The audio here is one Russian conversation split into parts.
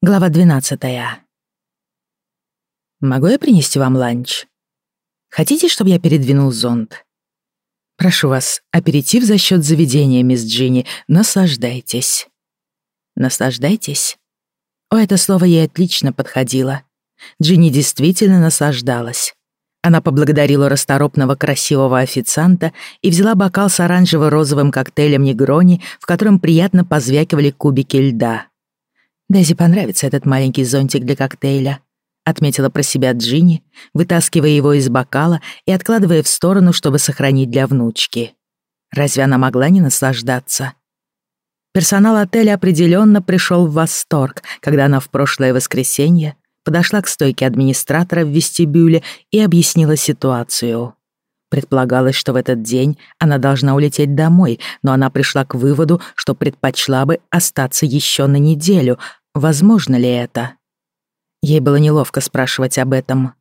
Глава 12. Могу я принести вам ланч? Хотите, чтобы я передвинул зонт? Прошу вас, аперитив за счет заведения, мисс Джинни. Наслаждайтесь. Наслаждайтесь? О, это слово ей отлично подходило. Джинни действительно наслаждалась. Она поблагодарила расторопного красивого официанта и взяла бокал с оранжево-розовым коктейлем Негрони, в котором приятно позвякивали кубики льда. Дэзи понравится этот маленький зонтик для коктейля», — отметила про себя Джинни, вытаскивая его из бокала и откладывая в сторону, чтобы сохранить для внучки. Разве она могла не наслаждаться? Персонал отеля определенно пришел в восторг, когда она в прошлое воскресенье подошла к стойке администратора в вестибюле и объяснила ситуацию. Предполагалось, что в этот день она должна улететь домой, но она пришла к выводу, что предпочла бы остаться еще на неделю, Возможно ли это? Ей было неловко спрашивать об этом.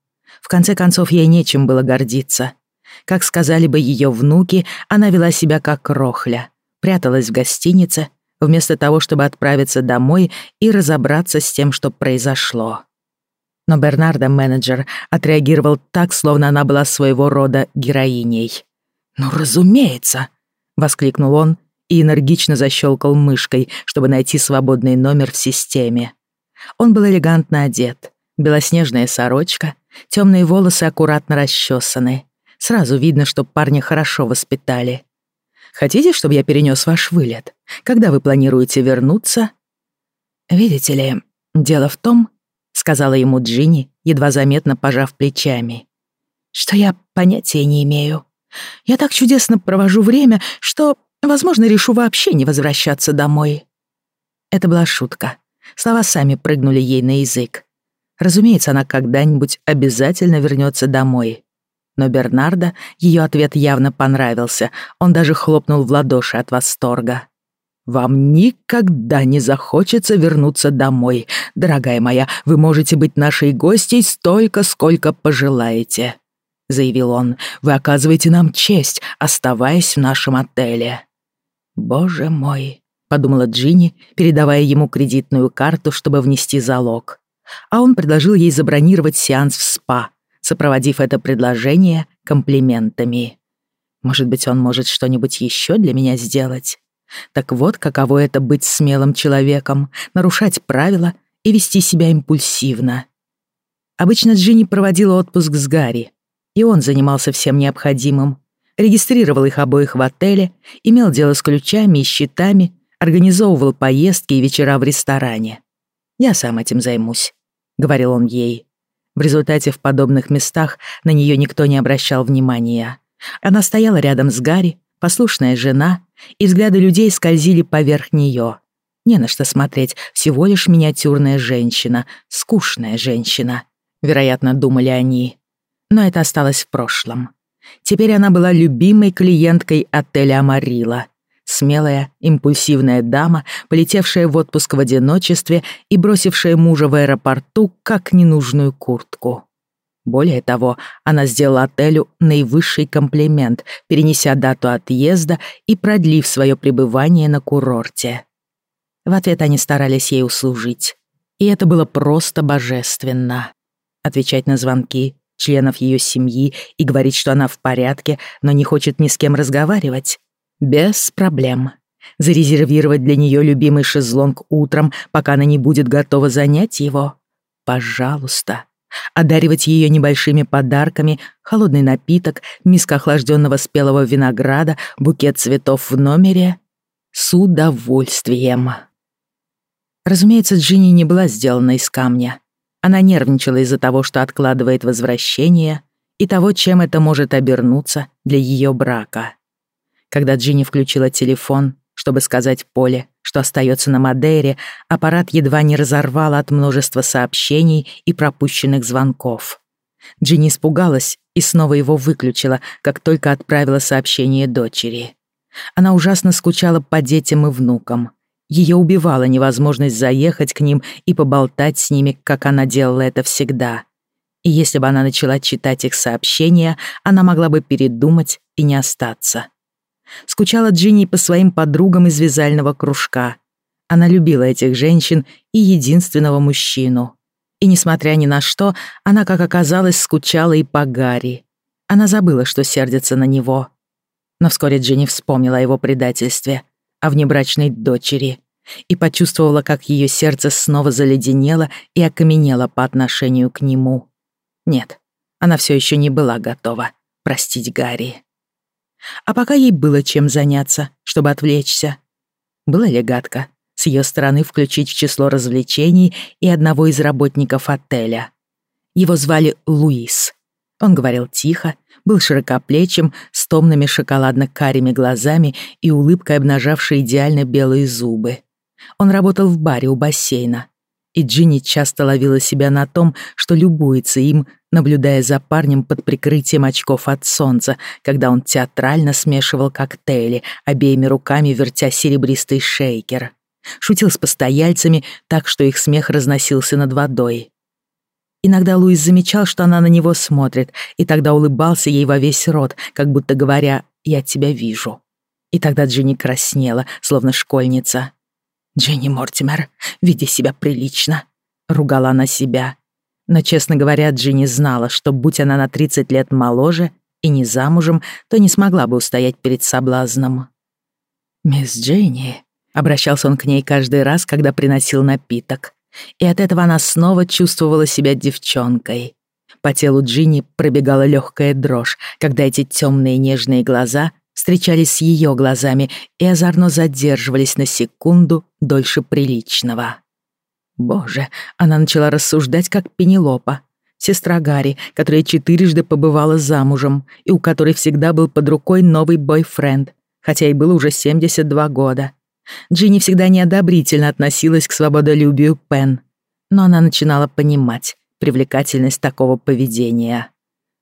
В конце концов, ей нечем было гордиться. Как сказали бы ее внуки, она вела себя как рохля. Пряталась в гостинице, вместо того, чтобы отправиться домой и разобраться с тем, что произошло. Но Бернардо, менеджер, отреагировал так, словно она была своего рода героиней. «Ну, разумеется!» — воскликнул он и энергично защелкал мышкой, чтобы найти свободный номер в системе. Он был элегантно одет. Белоснежная сорочка, темные волосы аккуратно расчесаны. Сразу видно, что парня хорошо воспитали. «Хотите, чтобы я перенес ваш вылет? Когда вы планируете вернуться?» «Видите ли, дело в том, — сказала ему Джинни, едва заметно пожав плечами, — что я понятия не имею. Я так чудесно провожу время, что Возможно, решу вообще не возвращаться домой. Это была шутка. Слова сами прыгнули ей на язык. Разумеется, она когда-нибудь обязательно вернется домой. Но Бернарда ее ответ явно понравился. Он даже хлопнул в ладоши от восторга. «Вам никогда не захочется вернуться домой. Дорогая моя, вы можете быть нашей гостьей столько, сколько пожелаете», — заявил он. «Вы оказываете нам честь, оставаясь в нашем отеле». «Боже мой», — подумала Джинни, передавая ему кредитную карту, чтобы внести залог. А он предложил ей забронировать сеанс в спа, сопроводив это предложение комплиментами. «Может быть, он может что-нибудь еще для меня сделать?» Так вот, каково это быть смелым человеком, нарушать правила и вести себя импульсивно. Обычно Джинни проводила отпуск с Гарри, и он занимался всем необходимым, регистрировал их обоих в отеле, имел дело с ключами и счетами, организовывал поездки и вечера в ресторане. «Я сам этим займусь», — говорил он ей. В результате в подобных местах на нее никто не обращал внимания. Она стояла рядом с Гарри, послушная жена, и взгляды людей скользили поверх нее. Не на что смотреть, всего лишь миниатюрная женщина, скучная женщина. Вероятно, думали они. Но это осталось в прошлом. Теперь она была любимой клиенткой отеля «Амарила». Смелая, импульсивная дама, полетевшая в отпуск в одиночестве и бросившая мужа в аэропорту как ненужную куртку. Более того, она сделала отелю наивысший комплимент, перенеся дату отъезда и продлив свое пребывание на курорте. В ответ они старались ей услужить. И это было просто божественно. Отвечать на звонки, членов ее семьи и говорить, что она в порядке, но не хочет ни с кем разговаривать? Без проблем. Зарезервировать для нее любимый шезлонг утром, пока она не будет готова занять его? Пожалуйста. Одаривать ее небольшими подарками, холодный напиток, миска охлажденного спелого винограда, букет цветов в номере? С удовольствием. Разумеется, Джинни не была сделана из камня. Она нервничала из-за того, что откладывает возвращение, и того, чем это может обернуться для ее брака. Когда Джинни включила телефон, чтобы сказать Поле, что остается на Мадейре, аппарат едва не разорвал от множества сообщений и пропущенных звонков. Джинни испугалась и снова его выключила, как только отправила сообщение дочери. Она ужасно скучала по детям и внукам. Ее убивала невозможность заехать к ним и поболтать с ними, как она делала это всегда. И если бы она начала читать их сообщения, она могла бы передумать и не остаться. Скучала Джинни по своим подругам из вязального кружка. Она любила этих женщин и единственного мужчину. И, несмотря ни на что, она, как оказалось, скучала и по Гарри. Она забыла, что сердится на него. Но вскоре Джинни вспомнила о его предательстве, о внебрачной дочери, и почувствовала, как ее сердце снова заледенело и окаменело по отношению к нему. Нет, она все еще не была готова простить Гарри. А пока ей было чем заняться, чтобы отвлечься. Было ли гадко с ее стороны включить в число развлечений и одного из работников отеля? Его звали Луис. Он говорил тихо, был широкоплечим, с томными шоколадно-карими глазами и улыбкой, обнажавшей идеально белые зубы. Он работал в баре у бассейна, и Джинни часто ловила себя на том, что любуется им, наблюдая за парнем под прикрытием очков от солнца, когда он театрально смешивал коктейли, обеими руками вертя серебристый шейкер. Шутил с постояльцами так, что их смех разносился над водой. Иногда Луис замечал, что она на него смотрит, и тогда улыбался ей во весь рот, как будто говоря «я тебя вижу». И тогда Джинни краснела, словно школьница. «Дженни Мортимер, веди себя прилично», — ругала она себя. Но, честно говоря, Джинни знала, что будь она на 30 лет моложе и не замужем, то не смогла бы устоять перед соблазном. «Мисс Дженни», — обращался он к ней каждый раз, когда приносил напиток, и от этого она снова чувствовала себя девчонкой. По телу Джинни пробегала легкая дрожь, когда эти темные нежные глаза встречались с ее глазами и озорно задерживались на секунду дольше приличного. Боже, она начала рассуждать как Пенелопа, сестра Гарри, которая четырежды побывала замужем и у которой всегда был под рукой новый бойфренд, хотя ей было уже 72 года. Джинни всегда неодобрительно относилась к свободолюбию Пен, но она начинала понимать привлекательность такого поведения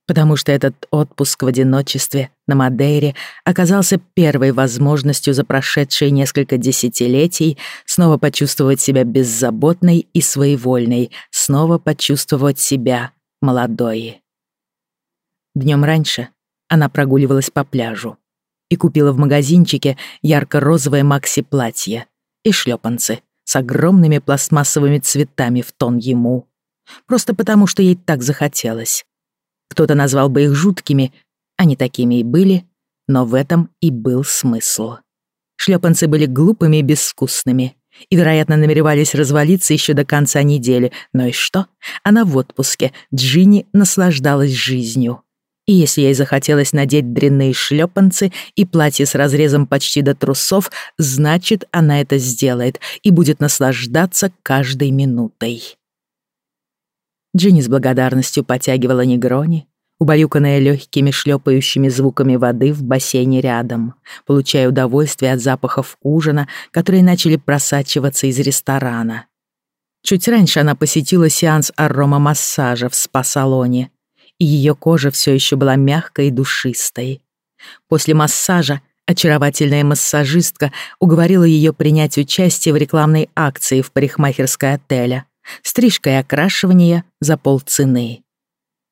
потому что этот отпуск в одиночестве на Мадейре оказался первой возможностью за прошедшие несколько десятилетий снова почувствовать себя беззаботной и своевольной, снова почувствовать себя молодой. Днем раньше она прогуливалась по пляжу и купила в магазинчике ярко-розовое макси-платье и шлепанцы с огромными пластмассовыми цветами в тон ему. Просто потому, что ей так захотелось. Кто-то назвал бы их жуткими, они такими и были, но в этом и был смысл. Шлепанцы были глупыми и безвкусными, и, вероятно, намеревались развалиться еще до конца недели, но и что? Она в отпуске, Джинни наслаждалась жизнью. И если ей захотелось надеть дрянные шлепанцы и платье с разрезом почти до трусов, значит, она это сделает и будет наслаждаться каждой минутой. Джинни с благодарностью потягивала негрони, убаюканная легкими шлепающими звуками воды в бассейне рядом, получая удовольствие от запахов ужина, которые начали просачиваться из ресторана. Чуть раньше она посетила сеанс аромамассажа в спа-салоне, и ее кожа все еще была мягкой и душистой. После массажа очаровательная массажистка уговорила ее принять участие в рекламной акции в парикмахерской отеля — Стрижка и окрашивание за полцены.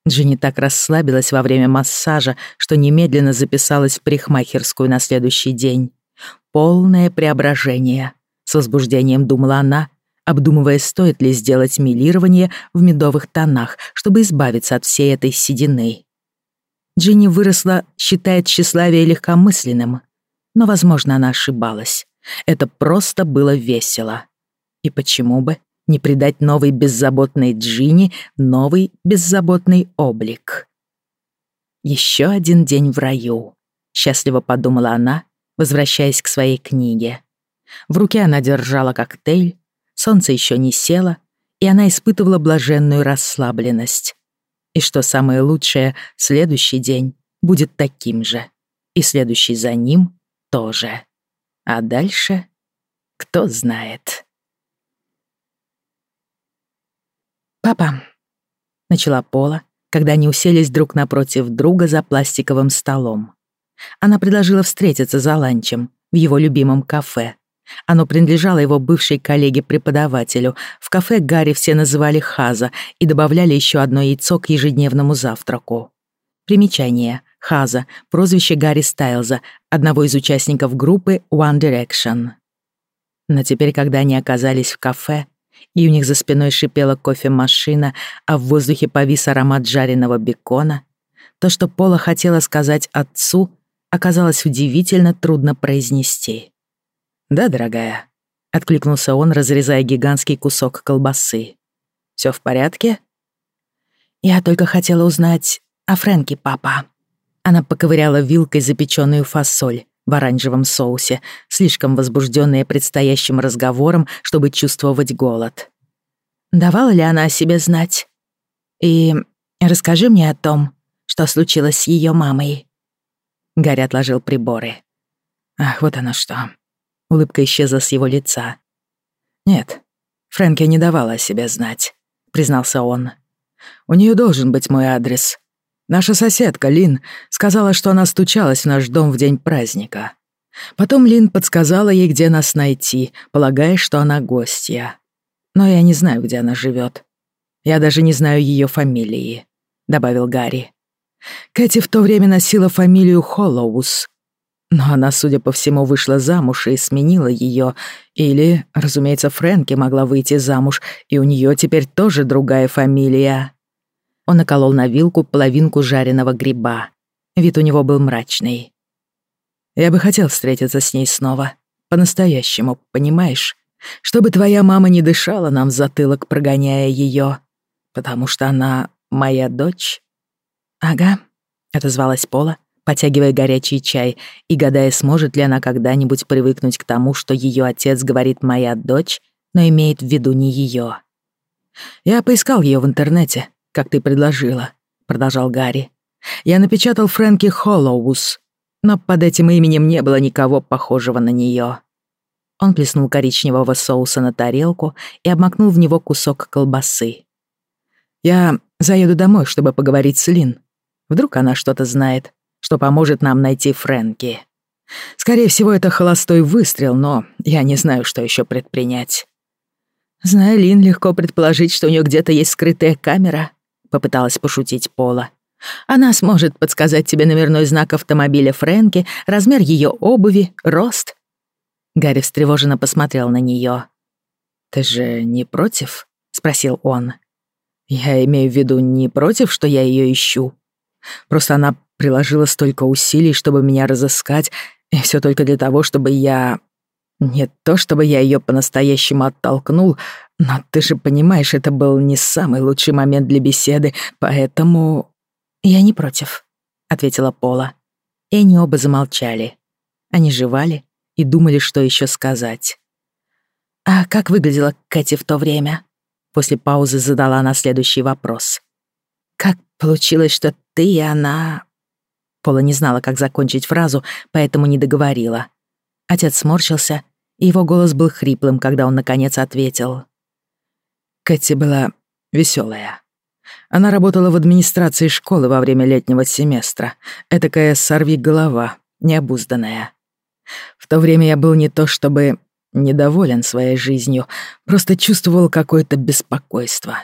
Джинни так расслабилась во время массажа, что немедленно записалась в парикмахерскую на следующий день. Полное преображение. С возбуждением думала она, обдумывая, стоит ли сделать милирование в медовых тонах, чтобы избавиться от всей этой седины. Джинни выросла, считает тщеславие легкомысленным, но, возможно, она ошибалась. Это просто было весело. И почему бы не придать новой беззаботной Джинни новый беззаботный облик. Еще один день в раю, счастливо подумала она, возвращаясь к своей книге. В руке она держала коктейль, солнце еще не село, и она испытывала блаженную расслабленность. И что самое лучшее, следующий день будет таким же, и следующий за ним тоже. А дальше кто знает. «Папа», — начала Пола, когда они уселись друг напротив друга за пластиковым столом. Она предложила встретиться за ланчем в его любимом кафе. Оно принадлежало его бывшей коллеге-преподавателю. В кафе Гарри все называли Хаза и добавляли еще одно яйцо к ежедневному завтраку. Примечание. Хаза — прозвище Гарри Стайлза, одного из участников группы One Direction. Но теперь, когда они оказались в кафе, и у них за спиной шипела кофемашина, а в воздухе повис аромат жареного бекона, то, что Пола хотела сказать отцу, оказалось удивительно трудно произнести. «Да, дорогая», — откликнулся он, разрезая гигантский кусок колбасы. «Всё в порядке?» «Я только хотела узнать о Фрэнке, папа». Она поковыряла вилкой запечённую фасоль в оранжевом соусе, слишком возбуждённая предстоящим разговором, чтобы чувствовать голод. Давала ли она о себе знать? И расскажи мне о том, что случилось с её мамой. Гарри отложил приборы. Ах, вот оно что. Улыбка исчезла с его лица. Нет, Фрэнки не давала о себе знать, признался он. У неё должен быть мой адрес, Наша соседка, Лин, сказала, что она стучалась в наш дом в день праздника. Потом Лин подсказала ей, где нас найти, полагая, что она гостья. Но я не знаю, где она живет. Я даже не знаю ее фамилии», — добавил Гарри. Кэти в то время носила фамилию Холлоус. Но она, судя по всему, вышла замуж и сменила ее. Или, разумеется, Фрэнки могла выйти замуж, и у нее теперь тоже другая фамилия. Он наколол на вилку половинку жареного гриба. Вид у него был мрачный. «Я бы хотел встретиться с ней снова. По-настоящему, понимаешь? Чтобы твоя мама не дышала нам в затылок, прогоняя ее. Потому что она моя дочь». «Ага», — отозвалась Пола, потягивая горячий чай и гадая, сможет ли она когда-нибудь привыкнуть к тому, что ее отец говорит «моя дочь», но имеет в виду не ее. Я поискал ее в интернете, как ты предложила», — продолжал Гарри. «Я напечатал Фрэнки Холлоус, но под этим именем не было никого похожего на неё». Он плеснул коричневого соуса на тарелку и обмакнул в него кусок колбасы. «Я заеду домой, чтобы поговорить с Лин. Вдруг она что-то знает, что поможет нам найти Фрэнки. Скорее всего, это холостой выстрел, но я не знаю, что ещё предпринять». Зная Лин, легко предположить, что у неё где-то есть скрытая камера, попыталась пошутить Пола. Она сможет подсказать тебе номерной знак автомобиля Фрэнки, размер ее обуви, рост. Гарри встревоженно посмотрел на нее. «Ты же не против?» — спросил он. «Я имею в виду не против, что я ее ищу. Просто она приложила столько усилий, чтобы меня разыскать, и все только для того, чтобы я... Не то, чтобы я ее по-настоящему оттолкнул, но ты же понимаешь, это был не самый лучший момент для беседы, поэтому... Я не против, ответила Пола. И они оба замолчали. Они жевали и думали, что еще сказать. А как выглядела Кэти в то время? После паузы задала она следующий вопрос. Как получилось, что ты и она... Пола не знала, как закончить фразу, поэтому не договорила. Отец сморщился, и его голос был хриплым, когда он наконец ответил. Кэти была веселая. Она работала в администрации школы во время летнего семестра. Этакая сорви-голова, необузданная. В то время я был не то чтобы недоволен своей жизнью, просто чувствовал какое-то беспокойство.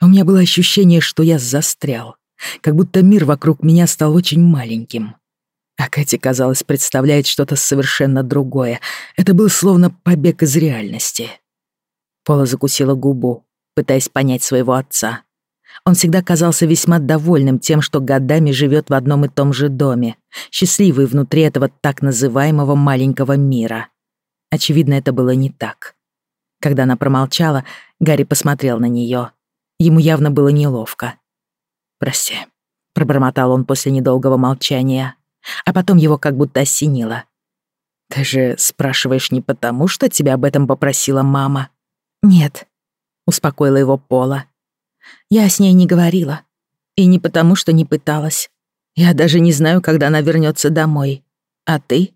У меня было ощущение, что я застрял, как будто мир вокруг меня стал очень маленьким. А Кэти, казалось, представляет что-то совершенно другое. Это был словно побег из реальности. Пола закусила губу пытаясь понять своего отца. Он всегда казался весьма довольным тем, что годами живет в одном и том же доме, счастливый внутри этого так называемого маленького мира. Очевидно, это было не так. Когда она промолчала, Гарри посмотрел на нее. Ему явно было неловко. «Прости», — пробормотал он после недолгого молчания, а потом его как будто осенило. «Ты же спрашиваешь не потому, что тебя об этом попросила мама?» «Нет», успокоила его Пола. Я с ней не говорила. И не потому, что не пыталась. Я даже не знаю, когда она вернется домой. А ты?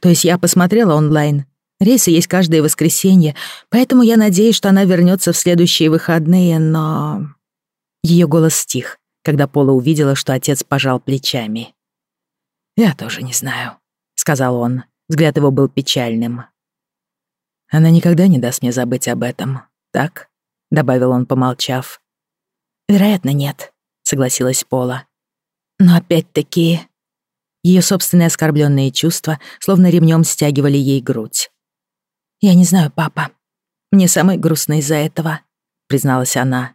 То есть я посмотрела онлайн. Рейсы есть каждое воскресенье, поэтому я надеюсь, что она вернется в следующие выходные, но... Ее голос стих, когда Пола увидела, что отец пожал плечами. «Я тоже не знаю», — сказал он. Взгляд его был печальным. «Она никогда не даст мне забыть об этом, так?» — добавил он, помолчав. «Вероятно, нет», — согласилась Пола. «Но опять-таки...» Ее собственные оскорбленные чувства словно ремнем стягивали ей грудь. «Я не знаю, папа. Мне самой грустно из-за этого», — призналась она.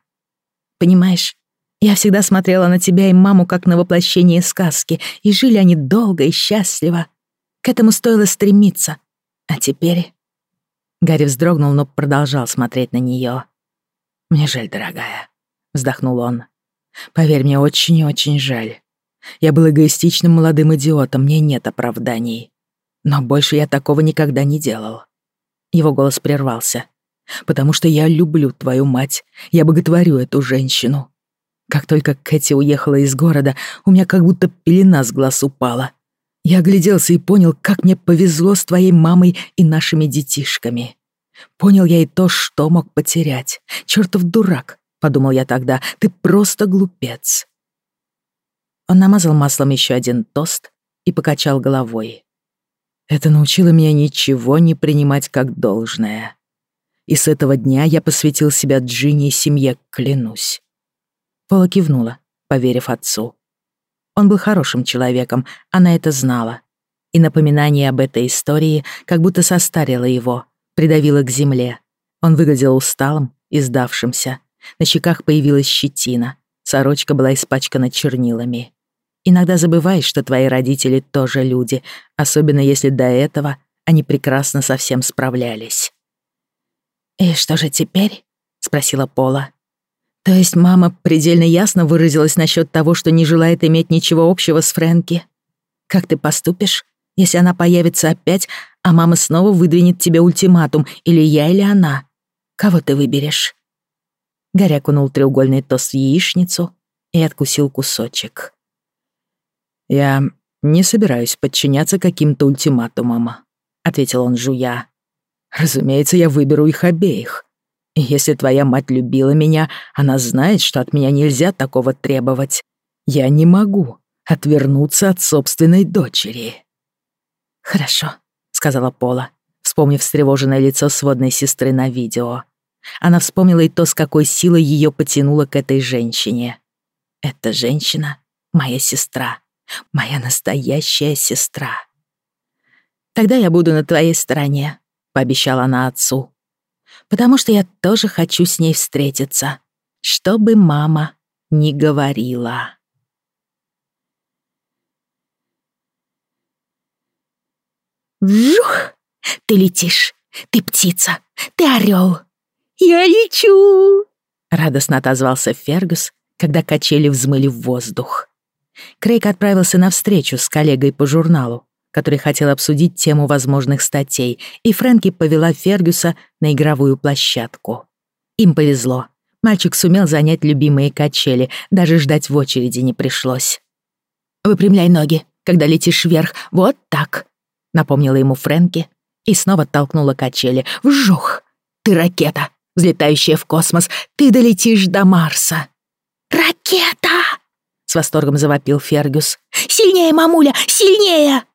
«Понимаешь, я всегда смотрела на тебя и маму как на воплощение сказки, и жили они долго и счастливо. К этому стоило стремиться. А теперь...» Гарри вздрогнул, но продолжал смотреть на неё. «Мне жаль, дорогая», — вздохнул он. «Поверь, мне очень и очень жаль. Я был эгоистичным молодым идиотом, мне нет оправданий. Но больше я такого никогда не делал». Его голос прервался. «Потому что я люблю твою мать. Я боготворю эту женщину. Как только Кэти уехала из города, у меня как будто пелена с глаз упала. Я огляделся и понял, как мне повезло с твоей мамой и нашими детишками. Понял я и то, что мог потерять. Чёртов дурак, подумал я тогда, ты просто глупец. Он намазал маслом еще один тост и покачал головой. Это научило меня ничего не принимать как должное. И с этого дня я посвятил себя Джинни и семье, клянусь. Пола кивнула, поверив отцу. Он был хорошим человеком, она это знала. И напоминание об этой истории как будто состарило его, придавило к земле. Он выглядел усталым и сдавшимся. На щеках появилась щетина. Сорочка была испачкана чернилами. Иногда забываешь, что твои родители тоже люди, особенно если до этого они прекрасно со всем справлялись. «И что же теперь?» — спросила Пола. То есть мама предельно ясно выразилась насчет того, что не желает иметь ничего общего с Фрэнки. Как ты поступишь, если она появится опять, а мама снова выдвинет тебе ультиматум, или я, или она? Кого ты выберешь?» Гарри окунул треугольный тост в яичницу и откусил кусочек. «Я не собираюсь подчиняться каким-то ультиматумам», — ответил он, жуя. «Разумеется, я выберу их обеих. Если твоя мать любила меня, она знает, что от меня нельзя такого требовать. Я не могу отвернуться от собственной дочери». «Хорошо», — сказала Пола, вспомнив встревоженное лицо сводной сестры на видео. Она вспомнила и то, с какой силой ее потянуло к этой женщине. «Эта женщина — моя сестра, моя настоящая сестра». «Тогда я буду на твоей стороне», — пообещала она отцу потому что я тоже хочу с ней встретиться, что бы мама ни говорила. Вжух! Ты летишь, ты птица, ты орел. Я лечу! Радостно отозвался Фергус, когда качели взмыли в воздух. Крейг отправился на встречу с коллегой по журналу, который хотел обсудить тему возможных статей, и Фрэнки повела Фергюса на игровую площадку. Им повезло. Мальчик сумел занять любимые качели, даже ждать в очереди не пришлось. «Выпрямляй ноги, когда летишь вверх, вот так», — напомнила ему Фрэнки и снова толкнула качели. «Вжух! Ты ракета, взлетающая в космос, ты долетишь до Марса!» «Ракета!» — с восторгом завопил Фергюс. «Сильнее, мамуля, сильнее!»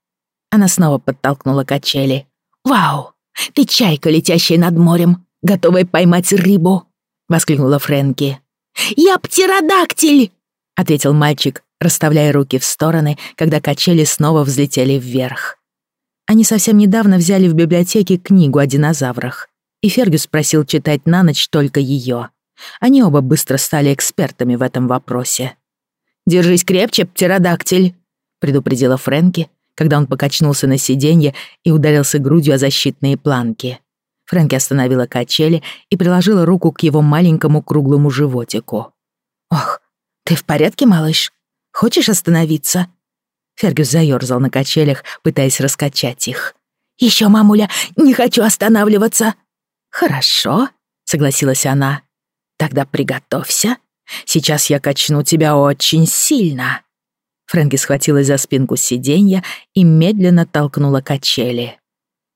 Она снова подтолкнула качели. «Вау! Ты чайка, летящая над морем, готовая поймать рыбу!» — воскликнула Фрэнки. «Я птеродактиль!» — ответил мальчик, расставляя руки в стороны, когда качели снова взлетели вверх. Они совсем недавно взяли в библиотеке книгу о динозаврах, и Фергюс просил читать на ночь только ее. Они оба быстро стали экспертами в этом вопросе. «Держись крепче, птеродактиль!» — предупредила Фрэнки, когда он покачнулся на сиденье и ударился грудью о защитные планки. Фрэнки остановила качели и приложила руку к его маленькому круглому животику. «Ох, ты в порядке, малыш? Хочешь остановиться?» Фергюс заёрзал на качелях, пытаясь раскачать их. «Ещё, мамуля, не хочу останавливаться!» «Хорошо», — согласилась она. «Тогда приготовься. Сейчас я качну тебя очень сильно». Фрэнки схватилась за спинку сиденья и медленно толкнула качели.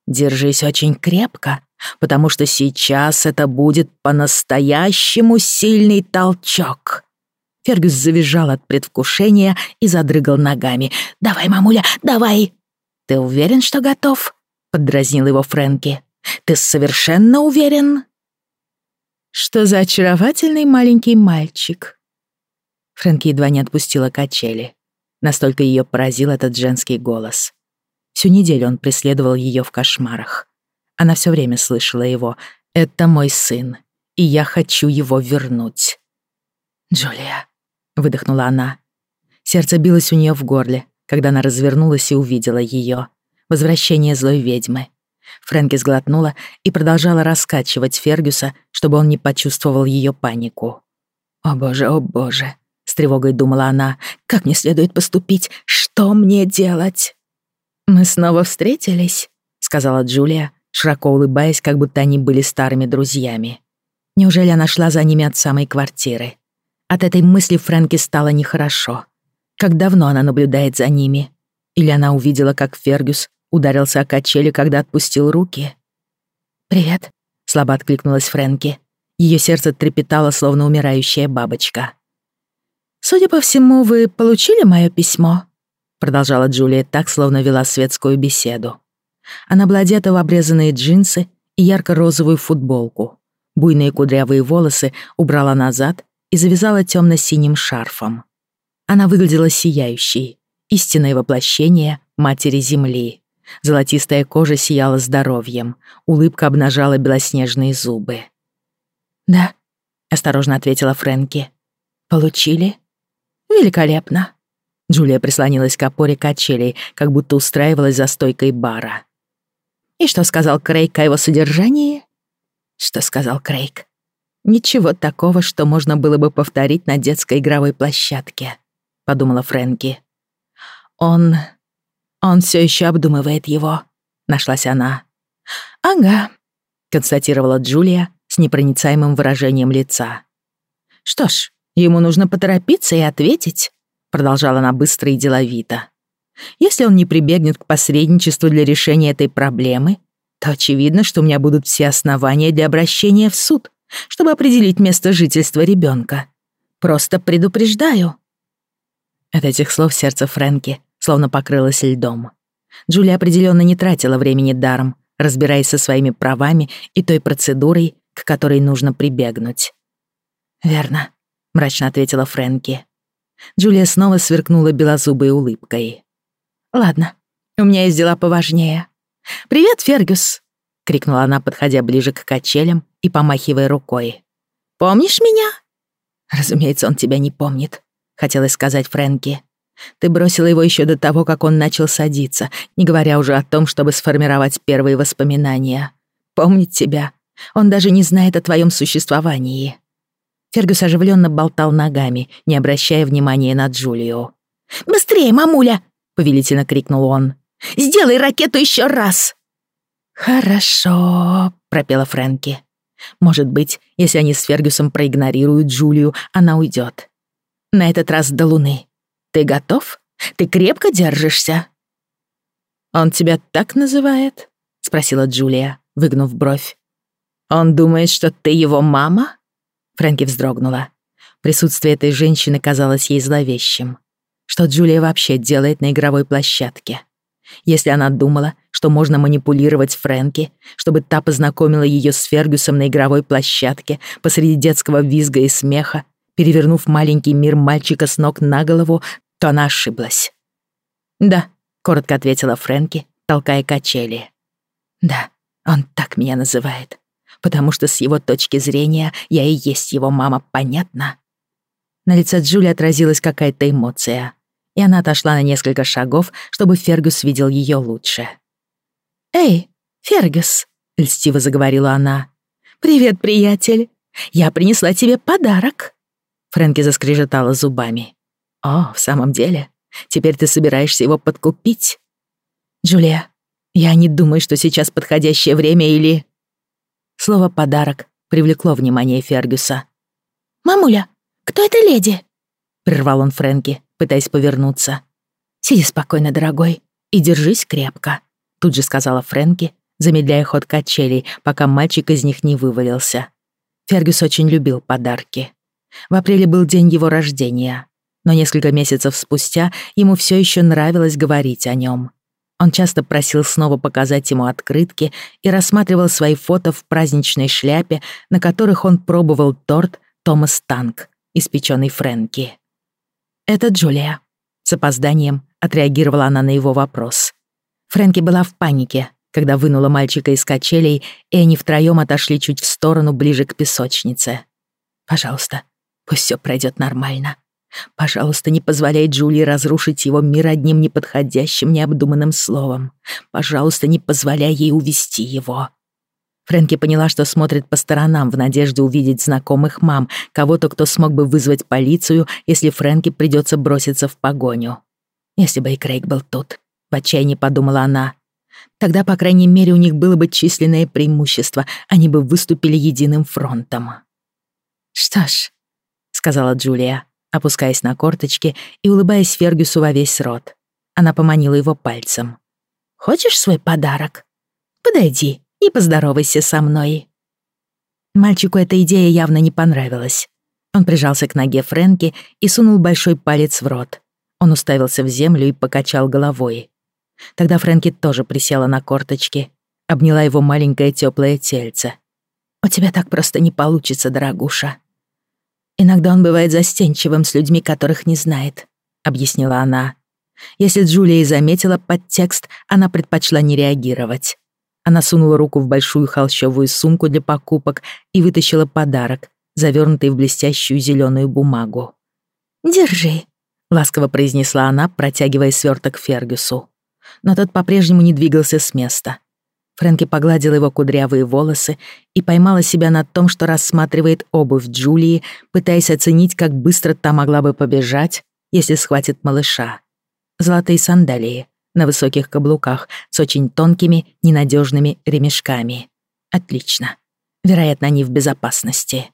«Держись очень крепко, потому что сейчас это будет по-настоящему сильный толчок». Фергюс завизжал от предвкушения и задрыгал ногами. «Давай, мамуля, давай!» «Ты уверен, что готов?» — поддразнил его Фрэнки. «Ты совершенно уверен?» «Что за очаровательный маленький мальчик?» Фрэнки едва не отпустила качели. Настолько ее поразил этот женский голос. Всю неделю он преследовал ее в кошмарах. Она все время слышала его. «Это мой сын, и я хочу его вернуть». «Джулия», — выдохнула она. Сердце билось у нее в горле, когда она развернулась и увидела ее. Возвращение злой ведьмы. Фрэнки сглотнула и продолжала раскачивать Фергюса, чтобы он не почувствовал ее панику. «О боже, о боже!» — с тревогой думала она. «Как мне следует поступить? Что мне делать?» «Мы снова встретились», — сказала Джулия, широко улыбаясь, как будто они были старыми друзьями. Неужели она шла за ними от самой квартиры? От этой мысли Фрэнки стало нехорошо. Как давно она наблюдает за ними? Или она увидела, как Фергюс ударился о качели, когда отпустил руки? «Привет», — слабо откликнулась Фрэнки. Ее сердце трепетало, словно умирающая бабочка. «Судя по всему, вы получили мое письмо?» Продолжала Джулия так, словно вела светскую беседу. Она была одета в обрезанные джинсы и ярко-розовую футболку. Буйные кудрявые волосы убрала назад и завязала темно-синим шарфом. Она выглядела сияющей, истинное воплощение Матери Земли. Золотистая кожа сияла здоровьем, улыбка обнажала белоснежные зубы. «Да», — осторожно ответила Фрэнки. «Получили?» «Великолепно». Джулия прислонилась к опоре качелей, как будто устраивалась за стойкой бара. «И что сказал Крейг о его содержании?» «Что сказал Крейг?» Ничего такого, что можно было бы повторить на детской игровой площадке, подумала Фрэнки. Он... он все еще обдумывает его, нашлась она. Ага, констатировала Джулия с непроницаемым выражением лица. Что ж, ему нужно поторопиться и ответить, продолжала она быстро и деловито. Если он не прибегнет к посредничеству для решения этой проблемы, то очевидно, что у меня будут все основания для обращения в суд чтобы определить место жительства ребенка. Просто предупреждаю». От этих слов сердце Фрэнки словно покрылось льдом. Джулия определенно не тратила времени даром, разбираясь со своими правами и той процедурой, к которой нужно прибегнуть. «Верно», — мрачно ответила Фрэнки. Джулия снова сверкнула белозубой улыбкой. «Ладно, у меня есть дела поважнее. Привет, Фергюс!» — крикнула она, подходя ближе к качелям и помахивая рукой. «Помнишь меня?» «Разумеется, он тебя не помнит», — хотелось сказать Фрэнки. «Ты бросила его еще до того, как он начал садиться, не говоря уже о том, чтобы сформировать первые воспоминания. Помнить тебя. Он даже не знает о твоем существовании». Фергюс оживленно болтал ногами, не обращая внимания на Джулию. «Быстрее, мамуля!» — повелительно крикнул он. «Сделай ракету еще раз!» «Хорошо», — пропела Фрэнки. «Может быть, если они с Фергюсом проигнорируют Джулию, она уйдет. На этот раз до Луны. Ты готов? Ты крепко держишься?» «Он тебя так называет?» — спросила Джулия, выгнув бровь. «Он думает, что ты его мама?» Фрэнки вздрогнула. Присутствие этой женщины казалось ей зловещим. Что Джулия вообще делает на игровой площадке? Если она думала, что можно манипулировать Фрэнки, чтобы та познакомила ее с Фергюсом на игровой площадке посреди детского визга и смеха, перевернув маленький мир мальчика с ног на голову, то она ошиблась. «Да», — коротко ответила Фрэнки, толкая качели. «Да, он так меня называет, потому что с его точки зрения я и есть его мама, понятно?» На лице Джули отразилась какая-то эмоция и она отошла на несколько шагов, чтобы Фергюс видел ее лучше. «Эй, Фергюс», — льстиво заговорила она. «Привет, приятель. Я принесла тебе подарок». Фрэнки заскрежетала зубами. «О, в самом деле? Теперь ты собираешься его подкупить?» «Джулия, я не думаю, что сейчас подходящее время или...» Слово «подарок» привлекло внимание Фергюса. «Мамуля, кто эта леди?» — прервал он Фрэнки, пытаясь повернуться. «Сиди спокойно, дорогой, и держись крепко», — тут же сказала Фрэнки, замедляя ход качелей, пока мальчик из них не вывалился. Фергюс очень любил подарки. В апреле был день его рождения, но несколько месяцев спустя ему все еще нравилось говорить о нем. Он часто просил снова показать ему открытки и рассматривал свои фото в праздничной шляпе, на которых он пробовал торт Томас Танк, испеченный Фрэнки. «Это Джулия». С опозданием отреагировала она на его вопрос. Фрэнки была в панике, когда вынула мальчика из качелей, и они втроём отошли чуть в сторону, ближе к песочнице. «Пожалуйста, пусть всё пройдёт нормально. Пожалуйста, не позволяй Джулии разрушить его мир одним неподходящим, необдуманным словом. Пожалуйста, не позволяй ей увести его». Фрэнки поняла, что смотрит по сторонам в надежде увидеть знакомых мам, кого-то, кто смог бы вызвать полицию, если Фрэнки придётся броситься в погоню. Если бы и Крейг был тут, в отчаянии подумала она. Тогда, по крайней мере, у них было бы численное преимущество, они бы выступили единым фронтом. «Что ж», — сказала Джулия, опускаясь на корточки и улыбаясь Фергюсу во весь рот. Она поманила его пальцем. «Хочешь свой подарок? Подойди и поздоровайся со мной». Мальчику эта идея явно не понравилась. Он прижался к ноге Фрэнки и сунул большой палец в рот. Он уставился в землю и покачал головой. Тогда Фрэнки тоже присела на корточки, обняла его маленькое тёплое тельце. «У тебя так просто не получится, дорогуша». «Иногда он бывает застенчивым с людьми, которых не знает», — объяснила она. Если Джулия и заметила подтекст, она предпочла не реагировать. Она сунула руку в большую холщовую сумку для покупок и вытащила подарок, завернутый в блестящую зеленую бумагу. «Держи», — ласково произнесла она, протягивая сверток Фергюсу но тот по-прежнему не двигался с места. Фрэнки погладила его кудрявые волосы и поймала себя на том, что рассматривает обувь Джулии, пытаясь оценить, как быстро та могла бы побежать, если схватит малыша. Золотые сандалии на высоких каблуках с очень тонкими, ненадежными ремешками. Отлично. Вероятно, они в безопасности.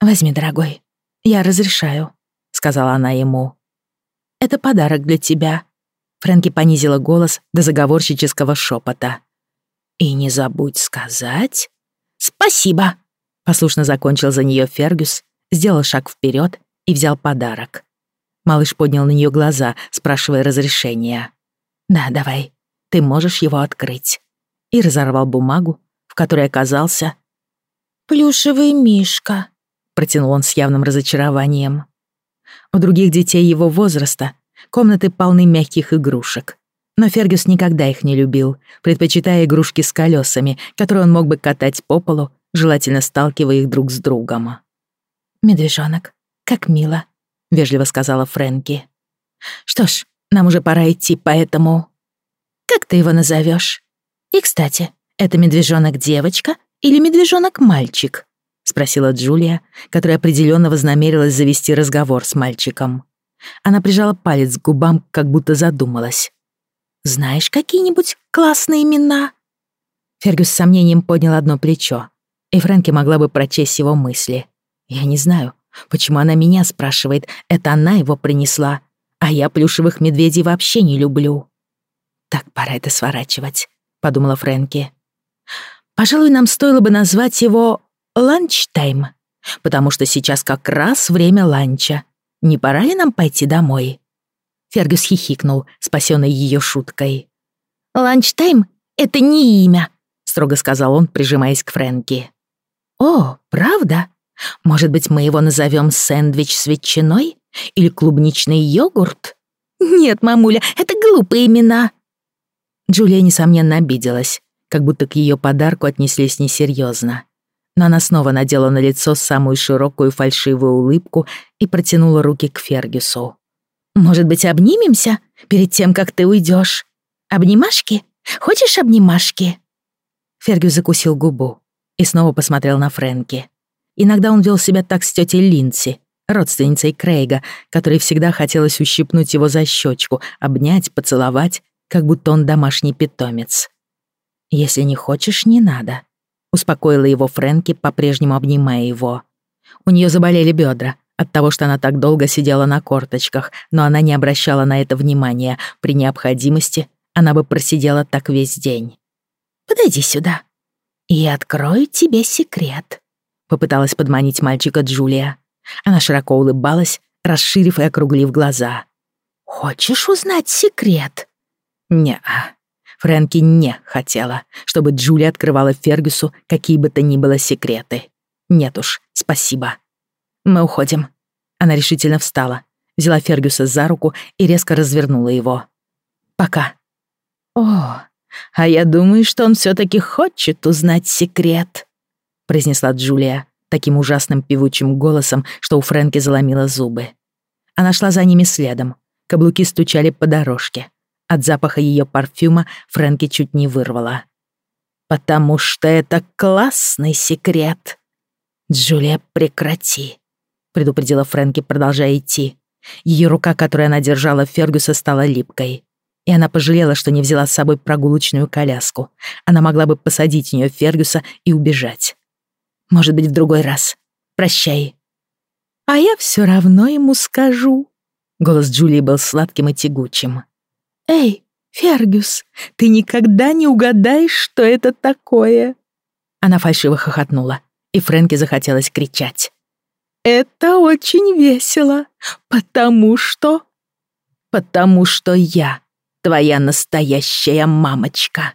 «Возьми, дорогой. Я разрешаю», — сказала она ему. «Это подарок для тебя Фрэнки понизила голос до заговорщического шепота. «И не забудь сказать...» «Спасибо!» Послушно закончил за нее Фергюс, сделал шаг вперед и взял подарок. Малыш поднял на нее глаза, спрашивая разрешения. «Да, давай, ты можешь его открыть». И разорвал бумагу, в которой оказался... «Плюшевый мишка», — протянул он с явным разочарованием. У других детей его возраста Комнаты полны мягких игрушек. Но Фергюс никогда их не любил, предпочитая игрушки с колесами, которые он мог бы катать по полу, желательно сталкивая их друг с другом. «Медвежонок, как мило», — вежливо сказала Фрэнки. «Что ж, нам уже пора идти, поэтому...» «Как ты его назовешь? И, кстати, это медвежонок-девочка или медвежонок-мальчик?» — спросила Джулия, которая определенно вознамерилась завести разговор с мальчиком. Она прижала палец к губам, как будто задумалась. «Знаешь какие-нибудь классные имена?» Фергюс с сомнением поднял одно плечо, и Фрэнки могла бы прочесть его мысли. «Я не знаю, почему она меня спрашивает, это она его принесла, а я плюшевых медведей вообще не люблю». «Так, пора это сворачивать», — подумала Фрэнки. «Пожалуй, нам стоило бы назвать его «Lunchtime», потому что сейчас как раз время ланча, не пора ли нам пойти домой?» Фергюс хихикнул, спасенный ее шуткой. «Ланчтайм — это не имя», — строго сказал он, прижимаясь к Фрэнки. «О, правда? Может быть, мы его назовем сэндвич с ветчиной? Или клубничный йогурт?» «Нет, мамуля, это глупые имена». Джулия, несомненно, обиделась, как будто к ее подарку отнеслись несерьезно но она снова надела на лицо самую широкую фальшивую улыбку и протянула руки к Фергюсу. «Может быть, обнимемся перед тем, как ты уйдешь? Обнимашки? Хочешь обнимашки?» Фергюс закусил губу и снова посмотрел на Фрэнки. Иногда он вел себя так с тетей Линси, родственницей Крейга, которой всегда хотелось ущипнуть его за щечку, обнять, поцеловать, как будто он домашний питомец. «Если не хочешь, не надо», Успокоила его Фрэнки, по-прежнему обнимая его. У нее заболели бедра от того, что она так долго сидела на корточках, но она не обращала на это внимания. При необходимости она бы просидела так весь день. «Подойди сюда. И открою тебе секрет», — попыталась подманить мальчика Джулия. Она широко улыбалась, расширив и округлив глаза. «Хочешь узнать секрет?» «Не-а», Фрэнки не хотела, чтобы Джули открывала Фергюсу какие бы то ни было секреты. Нет уж, спасибо. Мы уходим. Она решительно встала, взяла Фергюса за руку и резко развернула его. Пока. О, А я думаю, что он все-таки хочет узнать секрет», — произнесла Джулия таким ужасным певучим голосом, что у Фрэнки заломило зубы. Она шла за ними следом. Каблуки стучали по дорожке. От запаха ее парфюма Фрэнки чуть не вырвала. «Потому что это классный секрет!» «Джулия, прекрати!» — предупредила Фрэнки, продолжая идти. Ее рука, которую она держала Фергюса, стала липкой. И она пожалела, что не взяла с собой прогулочную коляску. Она могла бы посадить в нее Фергюса и убежать. Может быть, в другой раз. Прощай. А я все равно ему скажу. Голос Джулии был сладким и тягучим. Эй, Фергюс, ты никогда не угадаешь, что это такое. Она фальшиво хохотнула, и Фрэнки захотелось кричать. Это очень весело, потому что... Потому что я твоя настоящая мамочка.